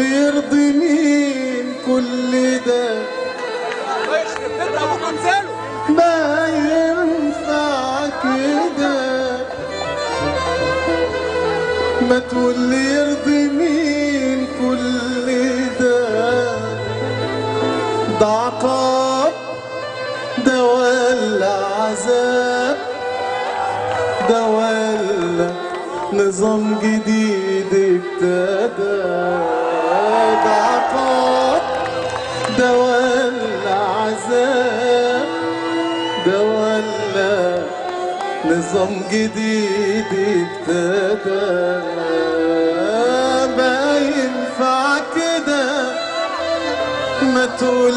يرضي مين كل ده. ما ينفع كده ما تقول لي يرضي مين كل ده. ده عقاب ده ولا عذاب ده ولا نظام جديد ابتدى. ولا عذاب ولا نظام جديد ابتدى ما ينفع كده؟ ما تقول